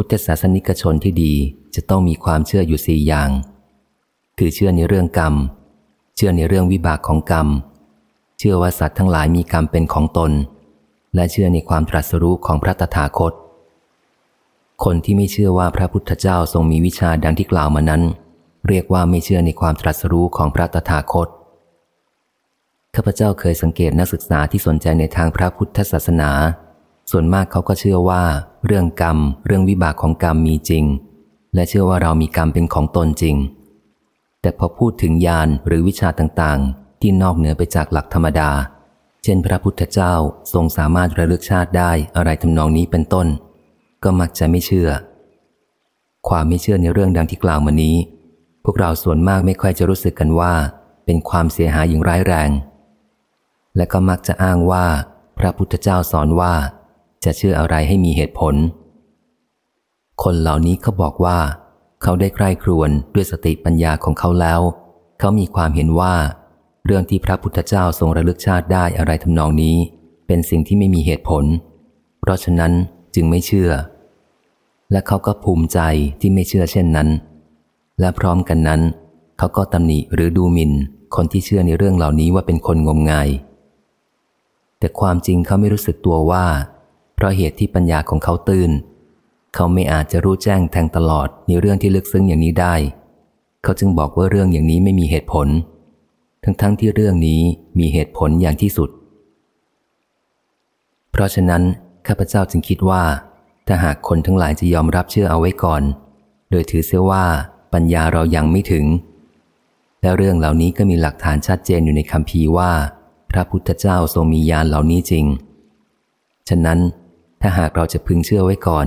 พุทธศาสนิกชนที่ดีจะต้องมีความเชื่ออยู่สี่อย่าง คือเชื่อในเรื่องกรรม เชื่อในเรื่องวิบากของกรรม เชื่อว่าสัตว์ทั้งหลายมีกรรมเป็นของตน และเชื่อในความตรัสรู้ของพระตถาคต คนที่ไม่เชื่อว่าพระพุทธเจ้าทรงมีวิชาดังที่กล่าวมานั้น เรียกว่าไม่เชื่อในความตรัสรู้ของพระตถาคตข้าพเจ้าเคยสังเกตนักศึกษาที่สนใจในทางพระพุทธศาสนา ส่วนมากเขาก็เชื่อว่า เรื่องกรรม เรื่องวิบากของกรรมมีจริง และเชื่อว่าเรามีกรรมเป็นของตนจริง แต่พอพูดถึงญาณหรือวิชาต่างๆ ที่นอกเหนือไปจากหลักธรรมดา เช่น พระพุทธเจ้าทรงสามารถระลึกชาติได้อะไรทำนองนี้เป็นต้น ก็มักจะไม่เชื่อ ความไม่เชื่อในเรื่องดังที่กล่าวมานี้ พวกเราส่วนมากไม่ค่อยจะรู้สึกกันว่า เป็นความเสียหายอย่างร้ายแรง และก็มักจะอ้างว่า พระพุทธเจ้าสอนว่า จะเชื่ออะไรให้มีเหตุผล คนเหล่านี้เขาบอกว่า เขาได้ใคร่ครวญด้วยสติปัญญาของเขาแล้ว เขามีความเห็นว่า เรื่องที่พระพุทธเจ้าทรงระลึกชาติได้อะไรทำนองนี้ เป็นสิ่งที่ไม่มีเหตุผล เพราะฉะนั้นจึงไม่เชื่อ และเขาก็ภูมิใจที่ไม่เชื่อเช่นนั้น และพร้อมกันนั้น เขาก็ตำหนิหรือดูหมิน่น คนที่เชื่อในเรื่องเหล่านี้ว่าเป็นคนงมงายแต่ความจริงเขาไม่รู้สึกตัวว่า เพราะเหตุที่ปัญญาของเขาตื่น เขาไม่อาจจะรู้แจ้งแทงตลอดในเรื่องที่ลึกซึ้งอย่างนี้ได้ เขาจึงบอกว่าเรื่องอย่างนี้ไม่มีเหตุผล ทั้งๆทที่เรื่องนี้มีเหตุผลอย่างที่สุด เพราะฉะนั้นข้าพเจ้าจึงคิดว่า ถ้าหากคนทั้งหลายจะยอมรับเชื่อเอาไว้ก่อน โดยถือเสียว่าปัญญาเรายังไม่ถึง และเรื่องเหล่านี้ก็มีหลักฐานชัดเจนอยู่ในคำพีว่า พระพุทธเจ้าทรงมีญาณเหล่านี้จริง ฉะนั้น ถ้าหากเราจะพึงเชื่อไว้ก่อน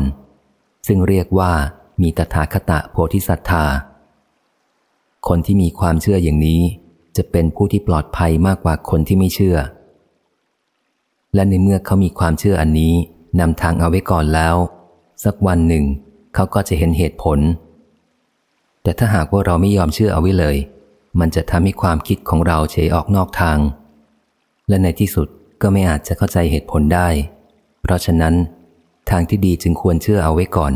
ซึ่งเรียกว่ามีตถาคตะโพธิสัตธาคนที่มีความเชื่ออย่างนี้ จะเป็นผู้ที่ปลอดภัยมากกว่าคนที่ไม่เชื่อ และในเมื่อเขามีความเชื่ออันนี้นำทางเอาไว้ก่อนแล้ว สักวันหนึ่ง เขาก็จะเห็นเหตุผล แต่ถ้าหากว่าเราไม่ยอมเชื่อเอาไว้เลย มันจะทำให้ความคิดของเราเฉยออกนอกทาง และในที่สุดก็ไม่อาจจะเข้าใจเหตุผลได้ เพราะฉะนั้น ทางที่ดีจึงควรเชื่อเอาไว้ก่อน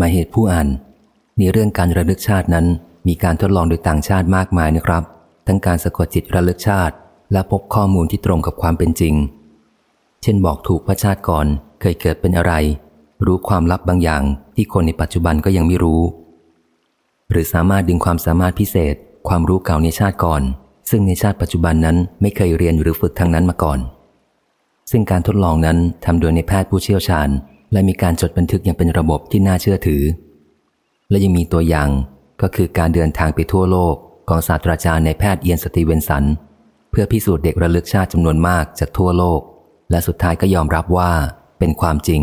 มาเหตุผู้อ่านในเรื่องการระลึกชาตินั้น มีการทดลองโดยต่างชาติมากมายนะครับ ทั้งการสะกดจิตระลึกชาติ และพบข้อมูลที่ตรงกับความเป็นจริง เช่นบอกถูกว่าชาติก่อนเคยเกิดเป็นอะไร รู้ความลับบางอย่างที่คนในปัจจุบันก็ยังไม่รู้ หรือสามารถดึงความสามารถพิเศษ ความรู้เก่าในชาติก่อน ซึ่งในชาติปัจจุบันนั้นไม่เคยเรียนหรือฝึกทางนั้นมาก่อน ซึ่งการทดลองนั้นทำโดยในแพทย์ผู้เชี่ยวชาญ และมีการจดบันทึกอย่างเป็นระบบที่น่าเชื่อถือ และยังมีตัวอย่างก็คือการเดินทางไปทั่วโลกของศาสตราจารย์ในแพทย์เอียนสตีเวนสัน เพื่อพิสูจน์เด็กระลึกชาติจำนวนมากจากทั่วโลก และสุดท้ายก็ยอมรับว่าเป็นความจริง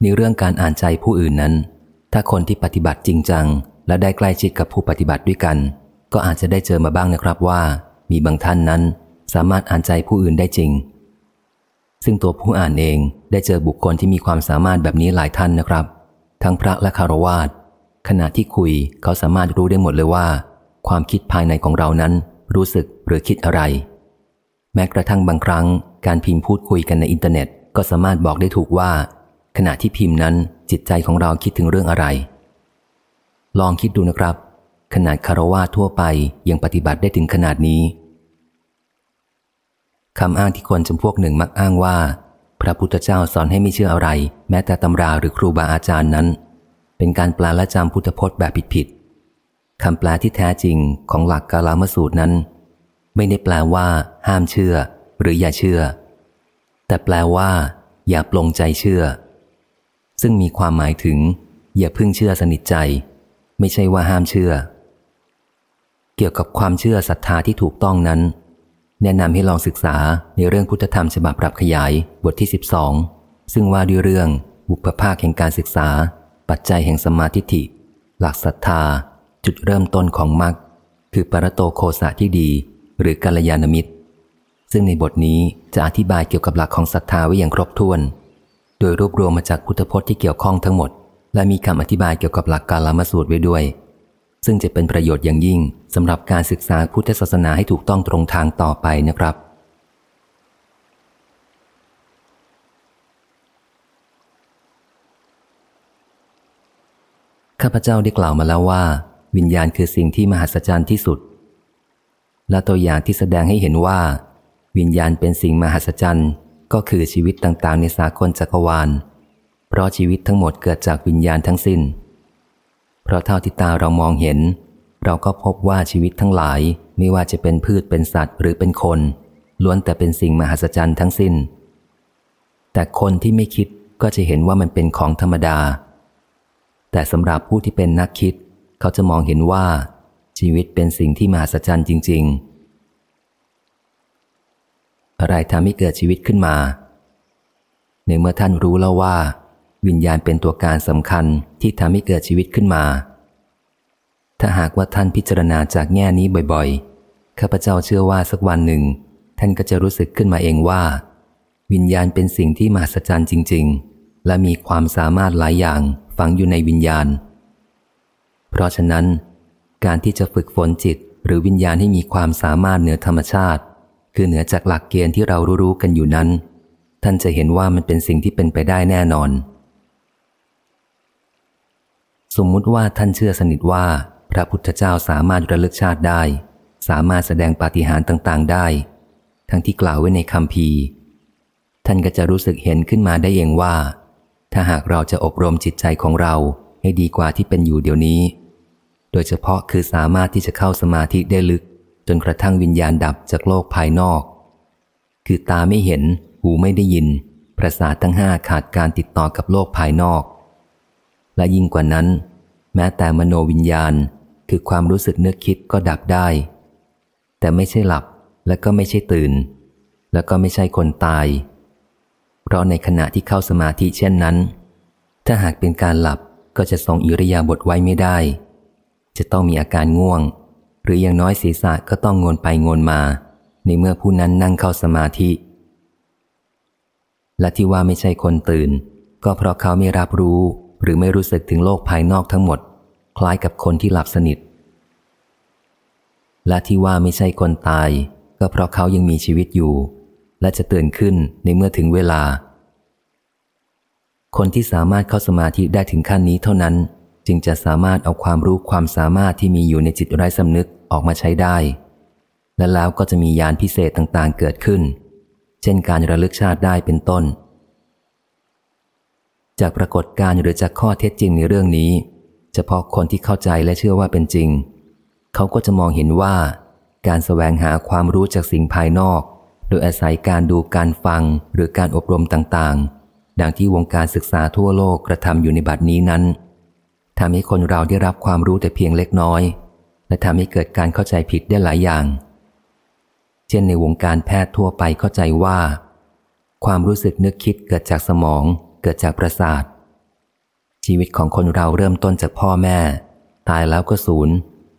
ในเรื่องการอ่านใจผู้อื่นนั้น ถ้าคนที่ปฏิบัติจริงจัง และได้ใกล้ชิดกับผู้ปฏิบัติด้วยกัน ก็อาจจะได้เจอมาบ้างนะครับว่า มีบางท่านนั้นสามารถอ่านใจผู้อื่นได้จริง ซึ่งตัวผู้อ่านเองได้เจอบุคคลที่มีความสามารถแบบนี้หลายท่านนะครับ ทั้งพระและคารวาสขณะที่คุยเขาสามารถรู้ได้หมดเลยว่า ความคิดภายในของเรานั้น รู้สึกหรือคิดอะไร แม้กระทั่งบางครั้ง การพิมพ์พูดคุยกันในอินเทอร์เน็ต ก็สามารถบอกได้ถูกว่า ขณะที่พิมพ์นั้นจิตใจของเราคิดถึงเรื่องอะไร ลองคิดดูนะครับ ขนาดคารวะทั่วไปยังปฏิบัติได้ถึงขนาดนี้คำอ้างที่คนจำพวกหนึ่งมักอ้างว่า พระพุทธเจ้าสอนให้ไม่เชื่ออะไร แม้แต่ตำราหรือครูบาอาจารย์นั้น เป็นการแปลและจำพุทธพจน์แบบผิดๆคำแปลที่แท้จริงของหลักกาลามสูตรนั้น ไม่ได้แปลว่า ห้ามเชื่อ หรืออย่าเชื่อ แต่แปลว่า อย่าปลงใจเชื่อ ซึ่งมีความหมายถึง อย่าพึ่งเชื่อสนิทใจ ไม่ใช่ว่าห้ามเชื่อ เกี่ยวกับความเชื่อศรัทธาที่ถูกต้องนั้น แนะนำให้ลองศึกษาในเรื่องพุทธธรรมฉบับปรับขยายบทที่ 12 ซึ่งว่าด้วยเรื่องบุพภาคแห่งการศึกษา ปัจจัยแห่งสมาธิิหลักศรัทธา จุดเริ่มต้นของมรรคคือปรโตโคสะที่ดี หรือกัลยาณมิตร ซึ่งในบทนี้จะอธิบายเกี่ยวกับหลักของศรัทธาไว้อย่างครบถ้วน โดยรวบรวมมาจากพุทธพจน์ที่เกี่ยวข้องทั้งหมด และมีคำอธิบายเกี่ยวกับหลักการละมสูตรไว้ด้วย ซึ่งจะเป็นประโยชน์อย่างยิ่งสำหรับการศึกษาพุทธศาสนาให้ถูกต้องตรงทางต่อไปนะครับ ข้าพเจ้าได้กล่าวมาแล้วว่า วิญญาณคือสิ่งที่มหัศจรรย์ที่สุด และตัวอย่างที่แสดงให้เห็นว่า วิญญาณเป็นสิ่งมหัศจรรย์ก็คือชีวิตต่างๆ ในสากลจักรวาล เพราะชีวิตทั้งหมดเกิดจากวิญญาณทั้งสิน้น เพราะเท่าที่ตาเรามองเห็น เราก็พบว่าชีวิตทั้งหลายไม่ว่าจะเป็นพืชเป็นสัตว์หรือเป็นคน ล้วนแต่เป็นสิ่งมหัศจรรย์ทั้งสิน้น แต่คนที่ไม่คิดก็จะเห็นว่ามันเป็นของธรรมดา แต่สำหรับผู้ที่เป็นนักคิด เขาจะมองเห็นว่า ชีวิตเป็นสิ่งที่มหัศจรรย์จริง ๆอะไรทำให้เกิดชีวิตขึ้นมา ในเมื่อท่านรู้แล้วว่า วิญญาณเป็นตัวการสำคัญที่ทำให้เกิดชีวิตขึ้นมา ถ้าหากว่าท่านพิจารณาจากแง่นี้บ่อยๆ ข้าพเจ้าเชื่อว่าสักวันหนึ่ง ท่านก็จะรู้สึกขึ้นมาเองว่า วิญญาณเป็นสิ่งที่มหัศจรรย์จริง ๆ และมีความสามารถหลายอย่างฝังอยู่ในวิญญาณ เพราะฉะนั้น การที่จะฝึกฝนจิตหรือวิญญาณให้มีความสามารถเหนือธรรมชาติ คือเหนือจากหลักเกณฑ์ที่เรารู้ๆกันอยู่นั้น ท่านจะเห็นว่ามันเป็นสิ่งที่เป็นไปได้แน่นอน สมมุติว่าท่านเชื่อสนิทว่า พระพุทธเจ้าสามารถระลึกชาติได้ สามารถแสดงปาฏิหาริย์ต่าง ๆ ได้ ทั้งที่กล่าวไว้ในคำพีท่านก็จะรู้สึกเห็นขึ้นมาได้เองว่า ถ้าหากเราจะอบรมจิตใจของเราให้ดีกว่าที่เป็นอยู่เดี๋ยวนี้ โดยเฉพาะคือสามารถที่จะเข้าสมาธิได้ลึก จนกระทั่งวิญญาณดับจากโลกภายนอก คือตาไม่เห็น หูไม่ได้ยิน ประสาททั้งห้าขาดการติดต่อกับโลกภายนอก และยิ่งกว่านั้น แม้แต่มโนวิญญาณคือความรู้สึกนึกคิดก็ดับได้ แต่ไม่ใช่หลับและก็ไม่ใช่ตื่น แล้วก็ไม่ใช่คนตาย เพราะในขณะที่เข้าสมาธิเช่นนั้น ถ้าหากเป็นการหลับก็จะทรงอิริยาบถไว้ไม่ได้ จะต้องมีอาการง่วง หรืออย่างน้อยศีรษะก็ต้องงนไปงนมา ในเมื่อผู้นั้นนั่งเข้าสมาธิ และที่ว่าไม่ใช่คนตื่น ก็เพราะเขาไม่รับรู้ หรือไม่รู้สึกถึงโลกภายนอกทั้งหมด คล้ายกับคนที่หลับสนิท และที่ว่าไม่ใช่คนตาย ก็เพราะเขายังมีชีวิตอยู่ และจะตื่นขึ้นในเมื่อถึงเวลา คนที่สามารถเข้าสมาธิได้ถึงขั้นนี้เท่านั้น จึงจะสามารถเอาความรู้ความสามารถที่มีอยู่ในจิตไร้สำนึกออกมาใช้ได้ และแล้วก็จะมียานพิเศษต่างๆเกิดขึ้น เช่นการระลึกชาติได้เป็นต้น จากปรากฏการณ์หรือจากข้อเท็จจริงในเรื่องนี้ เฉพาะคนที่เข้าใจและเชื่อว่าเป็นจริง เขาก็จะมองเห็นว่า การสแสวงหาความรู้จากสิ่งภายนอก โดยอาศัยการดูการฟังหรือการอบรมต่างๆ ดังที่วงการศึกษาทั่วโลกกระทำอยู่ในบัดนี้นั้นทำให้คนเราได้รับความรู้แต่เพียงเล็กน้อย และทำให้เกิดการเข้าใจผิดได้หลายอย่าง เช่นในวงการแพทย์ทั่วไปเข้าใจว่า ความรู้สึกนึกคิดเกิดจากสมอง เกิดจากประสาท ชีวิตของคนเราเริ่มต้นจากพ่อแม่ ตายแล้วก็สูญ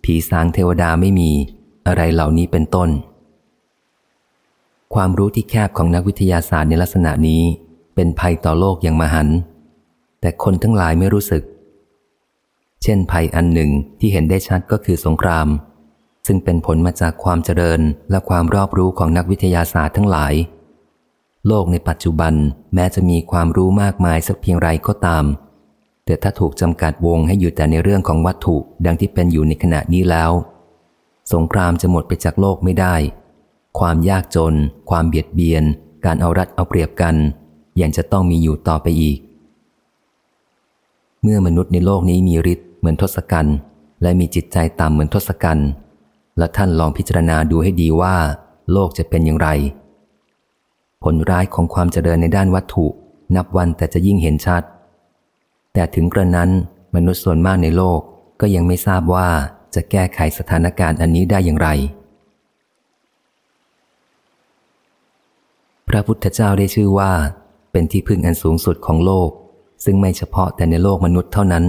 ผีสางเทวดาไม่มี อะไรเหล่านี้เป็นต้น ความรู้ที่แคบของนักวิทยาศาสตร์ในลักษณะนี้ เป็นภัยต่อโลกอย่างมหัน แต่คนทั้งหลายไม่รู้สึก เช่นภัยอันหนึ่งที่เห็นได้ชัดก็คือสงคราม ซึ่งเป็นผลมาจากความเจริญและความรอบรู้ของนักวิทยาศาสตร์ทั้งหลาย โลกในปัจจุบันแม้จะมีความรู้มากมายสักเพียงไรก็ตาม แต่ถ้าถูกจำกัดวงให้อยู่แต่ในเรื่องของวัตถุดังที่เป็นอยู่ในขณะนี้แล้ว สงครามจะหมดไปจากโลกไม่ได้ ความยากจน ความเบียดเบียน การเอารัดเอาเปรียบกัน ยังจะต้องมีอยู่ต่อไปอีก เมื่อมนุษย์ในโลกนี้มีฤทธิ์เหมือนทศกัณฐ์และมีจิตใจต่ำเหมือนทศกัณฐ์และท่านลองพิจารณาดูให้ดีว่า โลกจะเป็นอย่างไร ผลร้ายของความเจริญในด้านวัตถุ นับวันแต่จะยิ่งเห็นชัด แต่ถึงกระนั้นมนุษย์ส่วนมากในโลกก็ยังไม่ทราบว่าจะแก้ไขสถานการณ์อันนี้ได้อย่างไร พระพุทธเจ้าได้ชื่อว่า เป็นที่พึ่งอันสูงสุดของโลก ซึ่งไม่เฉพาะแต่ในโลกมนุษย์เท่านั้น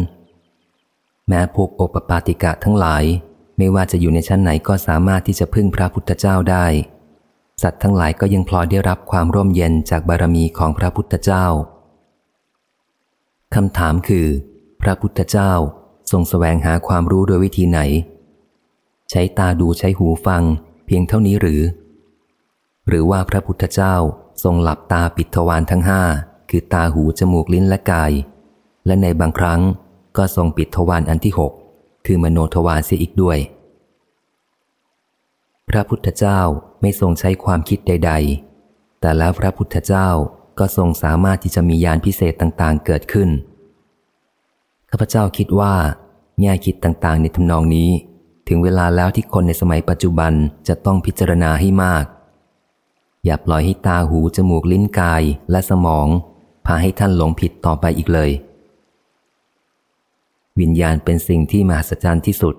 แม้พวกโอปปาติกะทั้งหลาย ไม่ว่าจะอยู่ในชั้นไหนก็สามารถที่จะพึ่งพระพุทธเจ้าได้ สัตว์ทั้งหลายก็ยังพลอยได้รับความร่มเย็นจากบารมีของพระพุทธเจ้าคำถามคือ พระพุทธเจ้าทรงสแสวงหาความรู้โดยวิธีไหน ใช้ตาดูใช้หูฟัง เพียงเท่านี้หรือ หรือว่าพระพุทธเจ้าทรงหลับตาปิดทวารทั้งห้าคือตาหูจมูกลิ้นและกาย และในบางครั้งก็ทรงปิดทวารอันที่หกคือมโนทวารเสียอีกด้วย พระพุทธเจ้า ไม่ทรงใช้ความคิดใด ๆ แต่แล้วพระพุทธเจ้าก็ทรงสามารถที่จะมียานพิเศษต่างๆ เกิดขึ้น ข้าพเจ้าคิดว่า แง่คิดต่างๆ ในทำนองนี้ ถึงเวลาแล้วที่คนในสมัยปัจจุบันจะต้องพิจารณาให้มาก อย่าปล่อยให้ตาหู จมูกลิ้นกายและสมอง พาให้ท่านหลงผิดต่อไปอีกเลย วิญญาณเป็นสิ่งที่มหัศจรรย์ที่สุด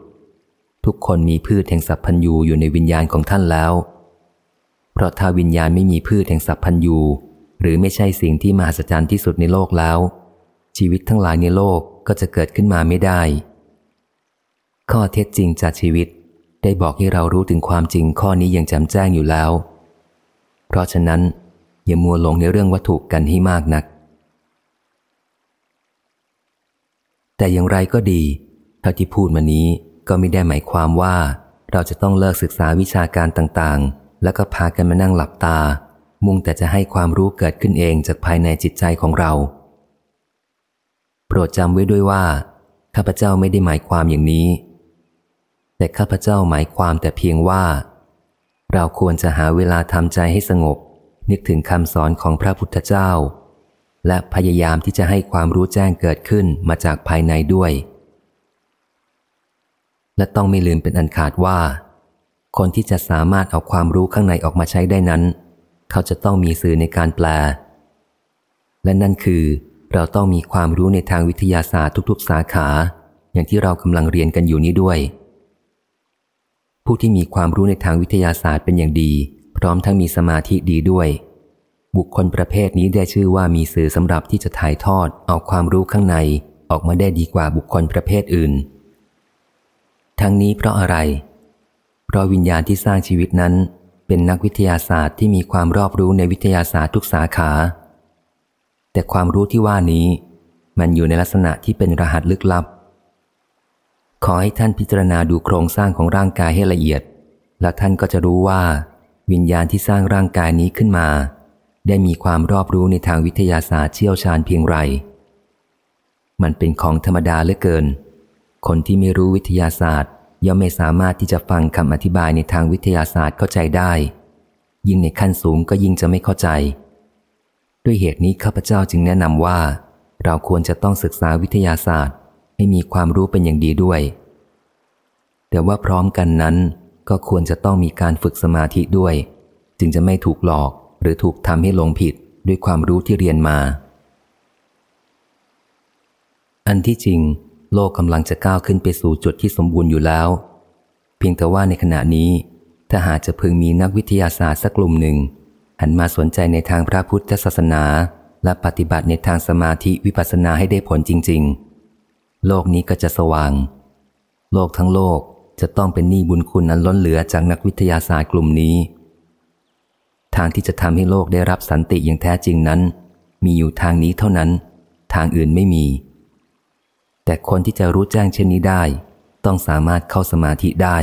ทุกคนมีพืชแห่งสัพพัญญูอยู่ในวิญญาณของท่านแล้ว เพราะถ้าวิญญาณไม่มีพืชแห่งสัพพัญญูหรือไม่ใช่สิ่งที่มหัศจรรย์ที่สุดในโลกแล้ว ชีวิตทั้งหลายในโลกก็จะเกิดขึ้นมาไม่ได้ ข้อเท็จจริงจากชีวิต ได้บอกให้เรารู้ถึงความจริงข้อนี้อย่างแจ่มแจ้งอยู่แล้ว เพราะฉะนั้น อย่ามัวหลงในเรื่องวัตถุกันให้มากนัก แต่อย่างไรก็ดีเท่าที่พูดมานี้ก็ไม่ได้หมายความว่า เราจะต้องเลิกศึกษาวิชาการต่างๆ แล้วก็พากันมานั่งหลับตา มุ่งแต่จะให้ความรู้เกิดขึ้นเองจากภายในจิตใจของเรา โปรดจำไว้ด้วยว่าข้าพเจ้าไม่ได้หมายความอย่างนี้ แต่ข้าพเจ้าหมายความแต่เพียงว่า เราควรจะหาเวลาทำใจให้สงบ นึกถึงคำสอนของพระพุทธเจ้า และพยายามที่จะให้ความรู้แจ้งเกิดขึ้นมาจากภายในด้วย และต้องไม่ลืมเป็นอันขาดว่า คนที่จะสามารถเอาความรู้ข้างในออกมาใช้ได้นั้น เขาจะต้องมีสื่อในการแปล และนั่นคือ เราต้องมีความรู้ในทางวิทยาศาสตร์ทุก ๆ สาขา อย่างที่เรากำลังเรียนกันอยู่นี้ด้วย ผู้ที่มีความรู้ในทางวิทยาศาสตร์เป็นอย่างดี พร้อมทั้งมีสมาธิดีด้วย บุคคลประเภทนี้ได้ชื่อว่ามีสื่อสำหรับที่จะถ่ายทอดเอาความรู้ข้างในออกมาได้ดีกว่าบุคคลประเภทอื่น ทั้งนี้เพราะอะไร เพราะวิญญาณที่สร้างชีวิตนั้น เป็นนักวิทยาศาสตร์ที่มีความรอบรู้ในวิทยาศาสตร์ทุกสาขา แต่ความรู้ที่ว่านี้ มันอยู่ในลักษณะที่เป็นรหัสลึกลับ ขอให้ท่านพิจารณาดูโครงสร้างของร่างกายให้ละเอียด แล้วท่านก็จะรู้ว่า วิญญาณที่สร้างร่างกายนี้ขึ้นมา ได้มีความรอบรู้ในทางวิทยาศาสตร์เชี่ยวชาญเพียงไร มันเป็นของธรรมดาเหลือเกิน คนที่ไม่รู้วิทยาศาสตร์ ย่อมไม่สามารถที่จะฟังคำอธิบายในทางวิทยาศาสตร์เข้าใจได้ ยิ่งในขั้นสูงก็ยิ่งจะไม่เข้าใจ ด้วยเหตุนี้ข้าพเจ้าจึงแนะนำว่า เราควรจะต้องศึกษาวิทยาศาสตร์ ให้มีความรู้เป็นอย่างดีด้วย แต่ว่าพร้อมกันนั้น ก็ควรจะต้องมีการฝึกสมาธิด้วย จึงจะไม่ถูกหลอกหรือถูกทำให้หลงผิดด้วยความรู้ที่เรียนมา อันที่จริง โลกกำลังจะก้าวขึ้นไปสู่จุดที่สมบูรณ์อยู่แล้ว เพียงแต่ว่าในขณะนี้ถ้าหากจะพึงมีนักวิทยาศาสตร์สักกลุ่มหนึ่ง หันมาสนใจในทางพระพุทธศาสนา และปฏิบัติในทางสมาธิวิปัสสนาให้ได้ผลจริง ๆ โลกนี้ก็จะสว่าง โลกทั้งโลกจะต้องเป็นหนี้บุญคุณอันล้นเหลือจากนักวิทยาศาสตร์กลุ่มนี้ ทางที่จะทำให้โลกได้รับสันติอย่างแท้จริงนั้น มีอยู่ทางนี้เท่านั้น ทางอื่นไม่มี แต่คนที่จะรู้แจ้งเช่นนี้ได้ ต้องสามารถเข้าสมาธิได้